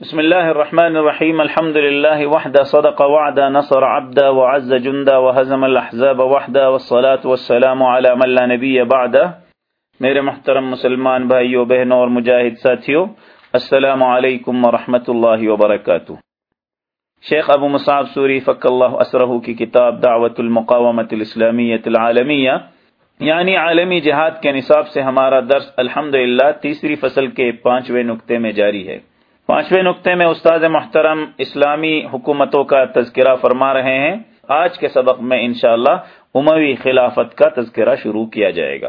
بسم الله الرحمن الرحيم الحمد لله وحده صدق وعدا نصر عبدا وعز جندا وهزم الأحزاب وحدا والصلاة والسلام على من لا نبي بعده میرے محترم مسلمان بھائیو، بہنوں اور مجاہد ساتھیو، السلام علیکم ورحمۃ اللہ وبرکاتہ۔ شیخ ابو مصعب سوری فق اللہ اسرہ کی کتاب دعوت المقامت الاسلامیت العالمیہ۔ یعنی عالمی جہاد کے نصاب سے ہمارا درس الحمد تیسری فصل کے پانچویں نقطے میں جاری ہے۔ پانچویں نقطے میں استاد محترم اسلامی حکومتوں کا تذکرہ فرما رہے ہیں۔ آج کے سبق میں انشاءاللہ اموی خلافت کا تذکرہ شروع کیا جائے گا۔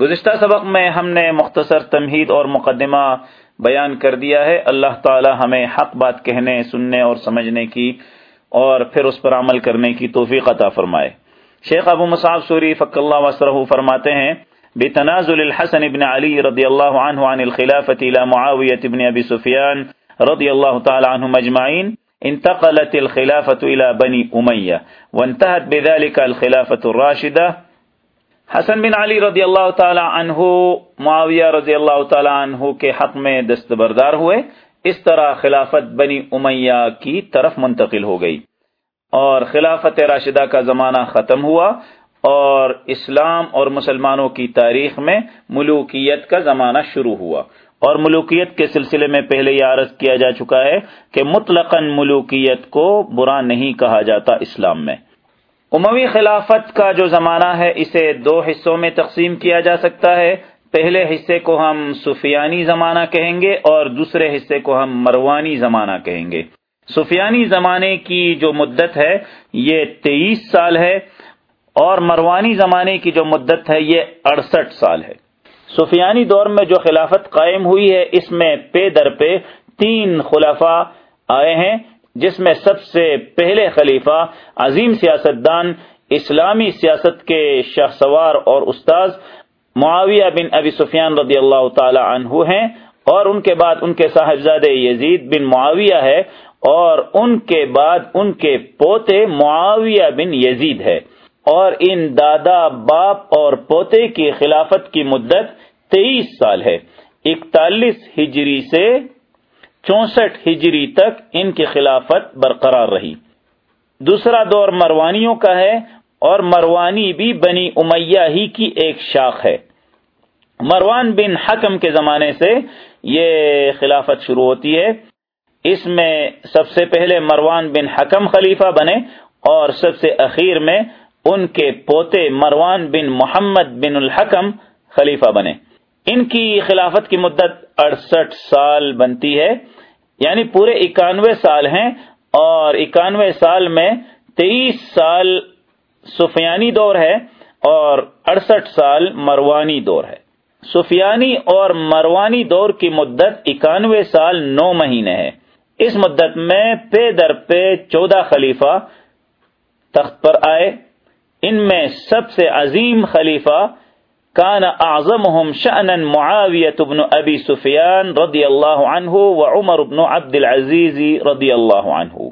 گزشتہ سبق میں ہم نے مختصر تمہید اور مقدمہ بیان کر دیا ہے۔ اللہ تعالی ہمیں حق بات کہنے، سننے اور سمجھنے کی اور پھر اس پر عمل کرنے کی توفیق عطا فرمائے۔ شیخ ابو مصعب سوری فق اللہ وسرہ فرماتے ہیں، بتنازل الحسن ابن علی رضی اللہ عنہ عن الخلافة الى معاویة ابن ابی سفیان رضی اللہ تعالی عنہ مجمعین، انتقلت الخلافة الى بنی امیہ، وانتہت بذلك الخلافة الراشدہ۔ حسن بن علی رضی اللہ تعالی عنہ، معاویہ رضی اللہ تعالی عنہ کے حق میں دستبردار ہوئے۔ اس طرح خلافت بنی امیہ کی طرف منتقل ہو گئی۔ اور خلافت راشدہ کا زمانہ ختم ہوا۔ اور اسلام اور مسلمانوں کی تاریخ میں ملوکیت کا زمانہ شروع ہوا۔ اور ملوکیت کے سلسلے میں پہلے یہ عرض کیا جا چکا ہے کہ مطلق ملوکیت کو برا نہیں کہا جاتا اسلام میں۔ اموی خلافت کا جو زمانہ ہے، اسے دو حصوں میں تقسیم کیا جا سکتا ہے۔ پہلے حصے کو ہم سفیانی زمانہ کہیں گے اور دوسرے حصے کو ہم مروانی زمانہ کہیں گے۔ سفیانی زمانے کی جو مدت ہے، یہ تیئیس سال ہے۔ اور مروانی زمانے کی جو مدت ہے یہ اڑسٹھ سال ہے۔ سفیانی دور میں جو خلافت قائم ہوئی ہے، اس میں پے در پہ تین خلافہ آئے ہیں، جس میں سب سے پہلے خلیفہ عظیم سیاستدان، اسلامی سیاست کے شاہ سوار اور استاذ معاویہ بن ابی سفیان رضی اللہ تعالی عنہ ہیں۔ اور ان کے بعد ان کے صاحبزادے یزید بن معاویہ ہے، اور ان کے بعد ان کے پوتے معاویہ بن یزید ہے۔ اور ان دادا باپ اور پوتے کی خلافت کی مدت تیئیس سال ہے۔ اکتالیس ہجری سے چونسٹھ ہجری تک ان کی خلافت برقرار رہی۔ دوسرا دور مروانیوں کا ہے اور مروانی بھی بنی امیہ ہی کی ایک شاخ ہے۔ مروان بن حکم کے زمانے سے یہ خلافت شروع ہوتی ہے۔ اس میں سب سے پہلے مروان بن حکم خلیفہ بنے اور سب سے اخیر میں ان کے پوتے مروان بن محمد بن الحکم خلیفہ بنے۔ ان کی خلافت کی مدت اڑسٹھ سال بنتی ہے یعنی پورے اکانوے سال ہیں اور اکانوے سال میں تیئیس سال سفیانی دور ہے اور اڑسٹھ سال مروانی دور ہے۔ سفیانی اور مروانی دور کی مدت اکانوے سال نو مہینے ہے۔ اس مدت میں پے در پے چودہ خلیفہ تخت پر آئے۔ ان میں سب سے عظیم خلیفہ کان اعظمهم شأنا معاویت بن ابی سفیان رضی اللہ عنہ و عمر بن عبد العزیز رضی اللہ عنہ۔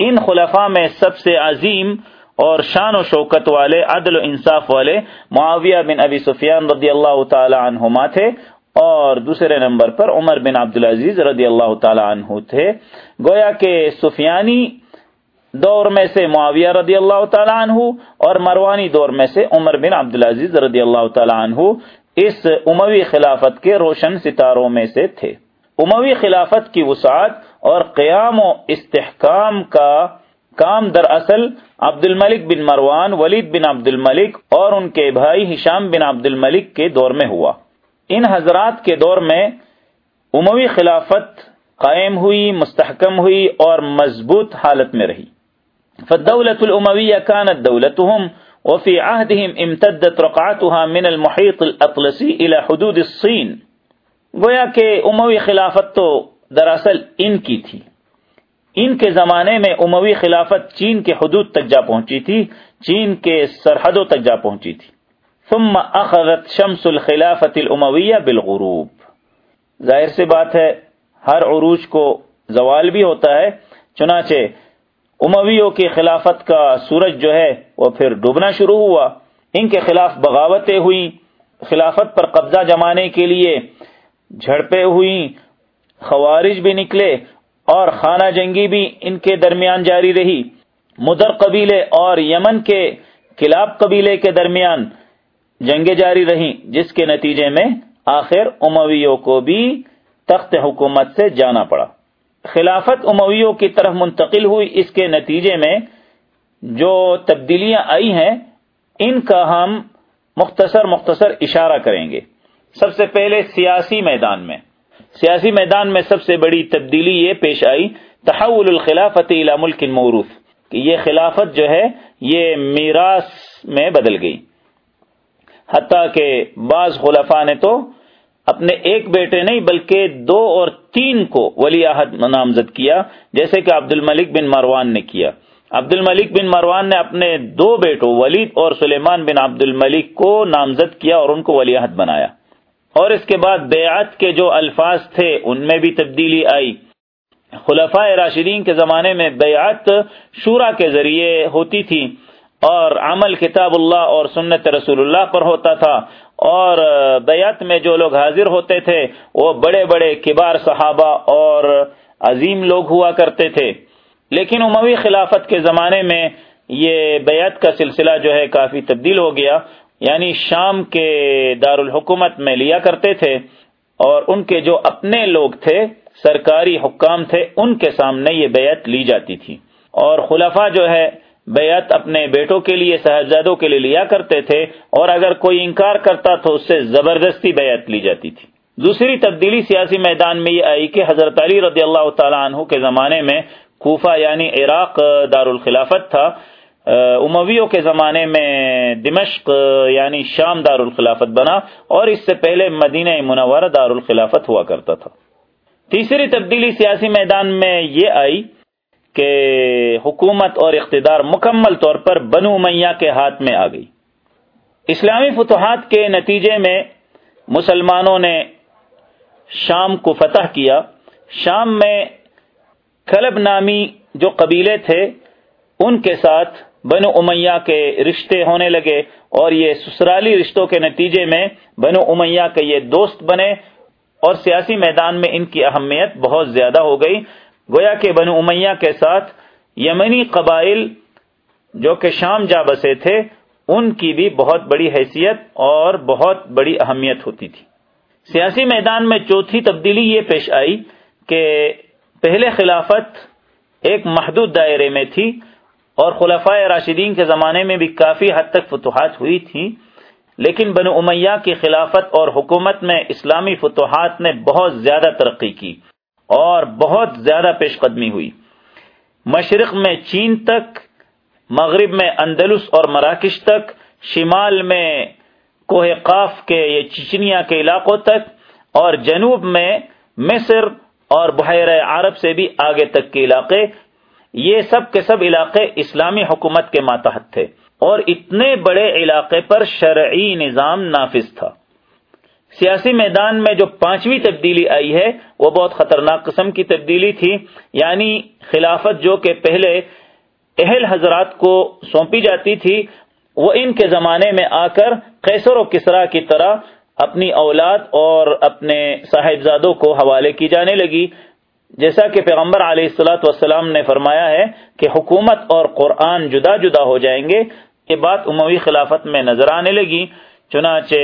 ان خلفاء میں سب سے عظیم اور شان و شوکت والے، عدل و انصاف والے معاویہ بن ابی سفیان رضی اللہ تعالی عنہما تھے اور دوسرے نمبر پر عمر بن عبدالعزیز رضی اللہ تعالی عنہ تھے۔ گویا کہ سفیانی دور میں سے معاویہ رضی اللہ تعالی عنہ اور مروانی دور میں سے عمر بن عبدالعزیز رضی اللہ تعالی عنہ اس اموی خلافت کے روشن ستاروں میں سے تھے۔ اموی خلافت کی وسعت اور قیام و استحکام کا کام دراصل عبد الملک بن مروان، ولید بن عبد الملک اور ان کے بھائی ہشام بن عبد الملک کے دور میں ہوا۔ ان حضرات کے دور میں اموی خلافت قائم ہوئی، مستحکم ہوئی اور مضبوط حالت میں رہی۔ فالدولة الأموية كانت دولتهم، وفي عهدهم امتدت رقعتها من المحيط الأطلسي إلى حدود الصين. گویا کہ اموی خلافت تو دراصل ان کی تھی۔ ان کے زمانے میں اموی خلافت چین کے حدود تک جا پہنچی تھی، چین کے سرحدوں تک جا پہنچی تھی۔ ثم اخذت شمس الخلافت الامویہ بالغروب۔ ظاہر سے بات ہے، ہر عروج کو زوال بھی ہوتا ہے، چنانچہ امویوں کی خلافت کا سورج جو ہے وہ پھر ڈوبنا شروع ہوا۔ ان کے خلاف بغاوتیں ہوئی خلافت پر قبضہ جمانے کے لیے جھڑپیں ہوئی خوارج بھی نکلے اور خانہ جنگی بھی ان کے درمیان جاری رہی۔ مدر قبیلے اور یمن کے کلاب قبیلے کے درمیان جنگیں جاری رہیں، جس کے نتیجے میں آخر امویوں کو بھی تخت حکومت سے جانا پڑا۔ خلافت امویوں کی طرف منتقل ہوئی، اس کے نتیجے میں جو تبدیلیاں آئی ہیں، ان کا ہم مختصر مختصر اشارہ کریں گے۔ سب سے پہلے سیاسی میدان میں۔ سیاسی میدان میں سب سے بڑی تبدیلی یہ پیش آئی، تحول الخلافت الى ملک موروث کہ یہ خلافت جو ہے، یہ میراث میں بدل گئی۔ حتیٰ کہ بعض خلفاء نے تو اپنے ایک بیٹے نہیں بلکہ دو اور تین کو ولی عہد نامزد کیا، جیسے کہ عبد الملک بن مروان نے کیا۔ عبد الملک بن مروان نے اپنے دو بیٹوں ولید اور سلیمان بن عبد الملک کو نامزد کیا اور ان کو ولی عہد بنایا۔ اور اس کے بعد بیعت کے جو الفاظ تھے، ان میں بھی تبدیلی آئی۔ خلفاء راشدین کے زمانے میں بیعت شورا کے ذریعے ہوتی تھی اور عمل کتاب اللہ اور سنت رسول اللہ پر ہوتا تھا۔ اور بیعت میں جو لوگ حاضر ہوتے تھے، وہ بڑے بڑے کبار صحابہ اور عظیم لوگ ہوا کرتے تھے۔ لیکن اموی خلافت کے زمانے میں یہ بیعت کا سلسلہ جو ہے کافی تبدیل ہو گیا۔ یعنی شام کے دارالحکومت میں لیا کرتے تھے اور ان کے جو اپنے لوگ تھے، سرکاری حکام تھے، ان کے سامنے یہ بیعت لی جاتی تھی۔ اور خلفہ جو ہے بیعت اپنے بیٹوں کے لیے صاحبزادوں کے لیے لیا کرتے تھے اور اگر کوئی انکار کرتا تو اس سے زبردستی بیعت لی جاتی تھی۔ دوسری تبدیلی سیاسی میدان میں یہ آئی کہ حضرت علی رضی اللہ تعالیٰ عنہ کے زمانے میں کوفہ یعنی عراق دارالخلافت تھا۔ امویوں کے زمانے میں دمشق یعنی شام دارالخلافت بنا اور اس سے پہلے مدینہ منورہ دارالخلافت ہوا کرتا تھا۔ تیسری تبدیلی سیاسی میدان میں یہ آئی کہ حکومت اور اقتدار مکمل طور پر بنو میاں کے ہاتھ میں آ گئی۔ اسلامی فتوحات کے نتیجے میں مسلمانوں نے شام کو فتح کیا۔ شام میں کلب نامی جو قبیلے تھے، ان کے ساتھ بنو امیہ کے رشتے ہونے لگے اور یہ سسرالی رشتوں کے نتیجے میں بنو امیہ کے یہ دوست بنے اور سیاسی میدان میں ان کی اہمیت بہت زیادہ ہو گئی۔ گویا کہ بنو امیہ کے ساتھ یمنی قبائل جو کہ شام جا بسے تھے، ان کی بھی بہت بڑی حیثیت اور بہت بڑی اہمیت ہوتی تھی۔ سیاسی میدان میں چوتھی تبدیلی یہ پیش آئی کہ پہلے خلافت ایک محدود دائرے میں تھی اور خلفۂ راشدین کے زمانے میں بھی کافی حد تک فتوحات ہوئی تھی لیکن بنو امیہ کی خلافت اور حکومت میں اسلامی فتوحات نے بہت زیادہ ترقی کی۔ اور بہت زیادہ پیش قدمی ہوئی۔ مشرق میں چین تک، مغرب میں اندلس اور مراکش تک، شمال میں کوہ قاف کے، یہ چچنیا کے علاقوں تک، اور جنوب میں مصر اور بحیرہ عرب سے بھی آگے تک کے علاقے۔ یہ سب کے سب علاقے اسلامی حکومت کے ماتحت تھے۔ اور اتنے بڑے علاقے پر شرعی نظام نافذ تھا۔ سیاسی میدان میں جو پانچویں تبدیلی آئی ہے، وہ بہت خطرناک قسم کی تبدیلی تھی۔ یعنی خلافت جو کہ پہلے اہل حضرات کو سونپی جاتی تھی، وہ ان کے زمانے میں آ کر قیصر و کسرا کی طرح اپنی اولاد اور اپنے صاحبزادوں کو حوالے کی جانے لگی۔ جیسا کہ پیغمبر علیہ السلاۃ والسلام نے فرمایا ہے کہ حکومت اور قرآن جدا جدا ہو جائیں گے، یہ بات اموی خلافت میں نظر آنے لگی۔ چنانچہ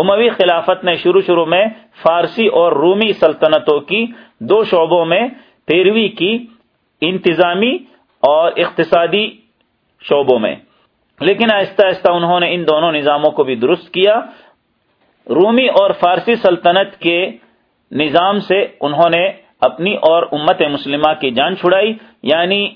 اموی خلافت نے شروع شروع میں فارسی اور رومی سلطنتوں کی دو شعبوں میں پیروی کی، انتظامی اور اقتصادی شعبوں میں۔ لیکن آہستہ آہستہ انہوں نے ان دونوں نظاموں کو بھی درست کیا۔ رومی اور فارسی سلطنت کے نظام سے انہوں نے اپنی اور امت مسلمہ کی جان چھڑائی۔ یعنی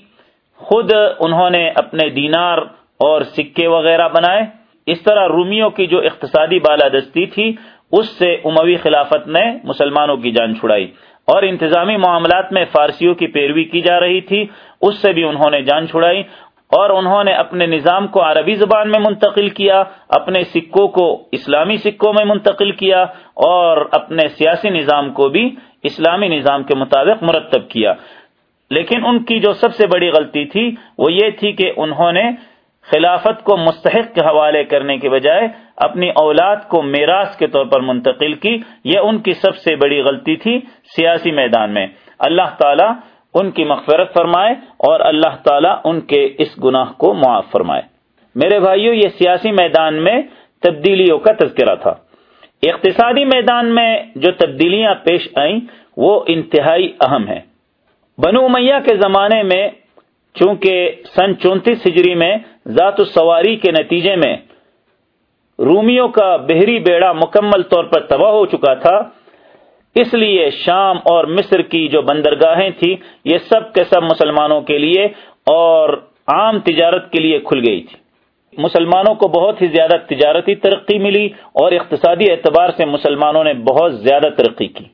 خود انہوں نے اپنے دینار اور سکے وغیرہ بنائے۔ اس طرح رومیوں کی جو اقتصادی بالادستی تھی، اس سے اموی خلافت نے مسلمانوں کی جان چھڑائی اور انتظامی معاملات میں فارسیوں کی پیروی کی جا رہی تھی، اس سے بھی انہوں نے جان چھڑائی اور انہوں نے اپنے نظام کو عربی زبان میں منتقل کیا، اپنے سکوں کو اسلامی سکوں میں منتقل کیا اور اپنے سیاسی نظام کو بھی اسلامی نظام کے مطابق مرتب کیا۔ لیکن ان کی جو سب سے بڑی غلطی تھی، وہ یہ تھی کہ انہوں نے خلافت کو مستحق کے حوالے کرنے کے بجائے اپنی اولاد کو میراث کے طور پر منتقل کی، یہ ان کی سب سے بڑی غلطی تھی سیاسی میدان میں۔ اللہ تعالیٰ ان کی مغفرت فرمائے اور اللہ تعالیٰ ان کے اس گناہ کو معاف فرمائے۔ میرے بھائیوں یہ سیاسی میدان میں تبدیلیوں کا تذکرہ تھا۔ اقتصادی میدان میں جو تبدیلیاں پیش آئیں، وہ انتہائی اہم ہیں۔ بنو میاں کے زمانے میں، چونکہ سن چونتیس ہجری میں ذات السواری کے نتیجے میں رومیوں کا بحری بیڑا مکمل طور پر تباہ ہو چکا تھا۔ اس لیے شام اور مصر کی جو بندرگاہیں تھیں، یہ سب کے سب مسلمانوں کے لیے اور عام تجارت کے لیے کھل گئی تھی۔ مسلمانوں کو بہت ہی زیادہ تجارتی ترقی ملی اور اقتصادی اعتبار سے مسلمانوں نے بہت زیادہ ترقی کی۔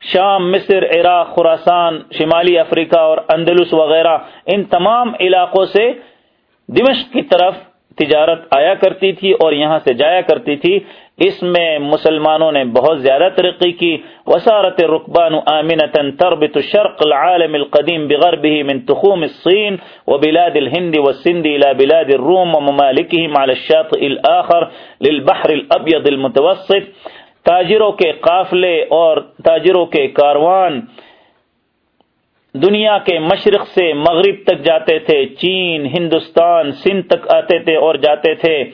شام، مصر، عراق خوراسان شمالی افریقہ اور اندلس وغیرہ، ان تمام علاقوں سے دمشق کی طرف تجارت آیا کرتی تھی اور یہاں سے جایا کرتی تھی۔ اس میں مسلمانوں نے بہت زیادہ ترقی کی۔ وسارت رقبان آمنة تربط شرق العالم القدیم بغربه من تخوم الصين وبلاد الهند والسند الى بلاد الروم وممالكهم على الشاطئ الاخر للبحر الابيض المتوسط۔ تاجروں کے قافلے اور تاجروں کے کاروان دنیا کے مشرق سے مغرب تک جاتے تھے، چین، ہندوستان، سندھ تک آتے تھے اور جاتے تھے۔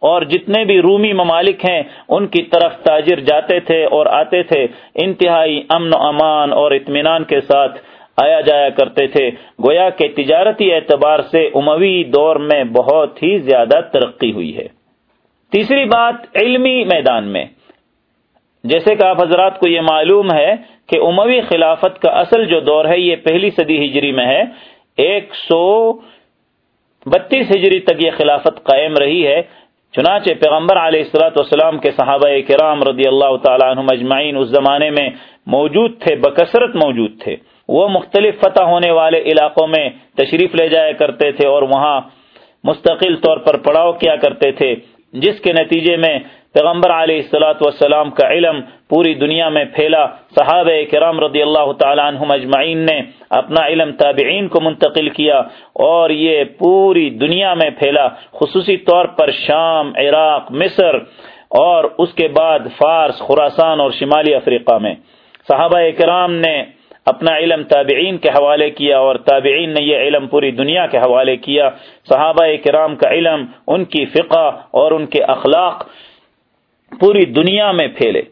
اور جتنے بھی رومی ممالک ہیں، ان کی طرف تاجر جاتے تھے اور آتے تھے۔ انتہائی امن و امان اور اطمینان کے ساتھ آیا جایا کرتے تھے۔ گویا کے تجارتی اعتبار سے اموی دور میں بہت ہی زیادہ ترقی ہوئی ہے۔ تیسری بات، علمی میدان میں۔ جیسے کہ آپ حضرات کو یہ معلوم ہے کہ اموی خلافت کا اصل جو دور ہے یہ پہلی صدی ہجری میں ہے۔ ایک سو بتیس ہجری تک یہ خلافت قائم رہی ہے۔ چنانچہ پیغمبر علیہ السلاۃ والسلام کے صحابہ کرام رضی اللہ تعالیٰ عنہ مجمعین اس زمانے میں موجود تھے، بکثرت موجود تھے۔ وہ مختلف فتح ہونے والے علاقوں میں تشریف لے جایا کرتے تھے اور وہاں مستقل طور پر پڑاؤ کیا کرتے تھے، جس کے نتیجے میں پیغمبر علیہ السلاۃ والسلام کا علم پوری دنیا میں پھیلا۔ صحابہ کرام رضی اللہ تعالیٰ عنہ اجمعین نے اپنا علم تابعین کو منتقل کیا اور یہ پوری دنیا میں پھیلا۔ خصوصی طور پر شام، عراق، مصر اور اس کے بعد فارس خوراسان اور شمالی افریقہ میں۔ صحابہ کرام نے اپنا علم تابعین کے حوالے کیا اور تابعین نے یہ علم پوری دنیا کے حوالے کیا۔ صحابہ کرام کا علم، ان کی فقہ اور ان کے اخلاق پوری دنیا میں پھیلے۔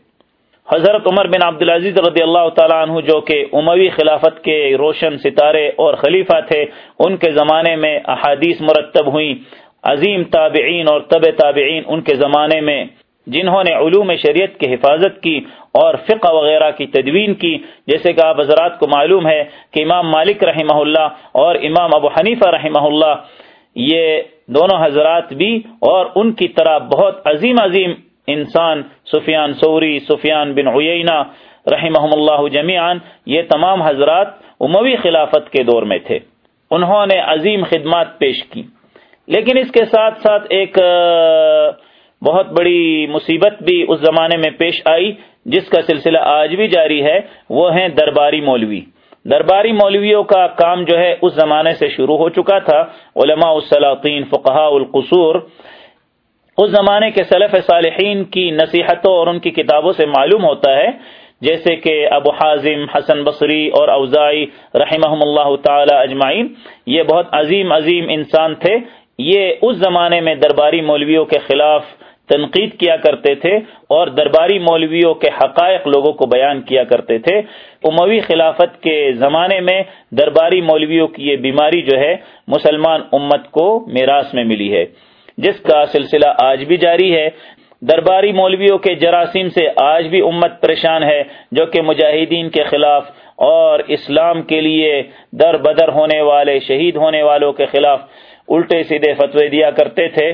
حضرت عمر بن عبدالعزیز رضی اللہ تعالیٰ عنہ جو کہ عموی خلافت کے روشن ستارے اور خلیفہ تھے، ان کے زمانے میں احادیث مرتب ہوئیں۔ عظیم تابعین اور طب تابعین ان کے زمانے میں، جنہوں نے علوم شریعت کی حفاظت کی اور فقہ وغیرہ کی تدوین کی۔ جیسے کہ آپ حضرات کو معلوم ہے کہ امام مالک رحمہ اللہ اور امام ابو حنیفہ رحمہ اللہ، یہ دونوں حضرات بھی اور ان کی طرح بہت عظیم عظیم انسان سفیان سوری سفیان بن عیینہ رحمہ اللہ جمیان یہ تمام حضرات اموی خلافت کے دور میں تھے۔ انہوں نے عظیم خدمات پیش کی۔ لیکن اس کے ساتھ ساتھ ایک بہت بڑی مصیبت بھی اس زمانے میں پیش آئی، جس کا سلسلہ آج بھی جاری ہے، وہ ہیں درباری مولوی۔ درباری مولویوں کا کام جو ہے، اس زمانے سے شروع ہو چکا تھا۔ علماء السلاطین فقہا القصور۔ اس زمانے کے سلف صالحین کی نصیحتوں اور ان کی کتابوں سے معلوم ہوتا ہے، جیسے کہ ابو حازم، حسن بصری اور اوزائی رحمہ اللہ تعالی اجمعین۔ یہ بہت عظیم عظیم انسان تھے۔ یہ اس زمانے میں درباری مولویوں کے خلاف تنقید کیا کرتے تھے اور درباری مولویوں کے حقائق لوگوں کو بیان کیا کرتے تھے۔ اموی خلافت کے زمانے میں درباری مولویوں کی یہ بیماری جو ہے، مسلمان امت کو میراث میں ملی ہے۔ جس کا سلسلہ آج بھی جاری ہے۔ درباری مولویوں کے جراثیم سے آج بھی امت پریشان ہے، جو کہ مجاہدین کے خلاف اور اسلام کے لیے در بدر ہونے والے، شہید ہونے والوں کے خلاف الٹے سیدھے فتوے دیا کرتے تھے۔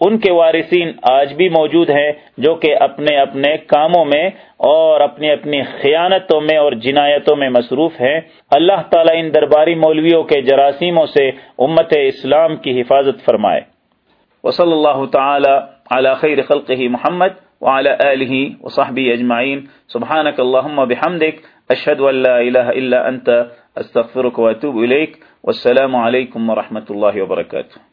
ان کے وارثین آج بھی موجود ہیں، جو کہ اپنے اپنے کاموں میں اور اپنی اپنی خیانتوں میں اور جنایتوں میں مصروف ہیں۔ اللہ تعالیٰ ان درباری مولویوں کے جراثیموں سے امت اسلام کی حفاظت فرمائے۔ وصلی اللہ تعالی على خیر خلقه محمد وعلى آله وصحبه اجمعین سبحانك اللهم بحمدك اشهد ان لا اله الا انت استغفرك واتوب اليك والسلام عليكم ورحمة الله وبركاته.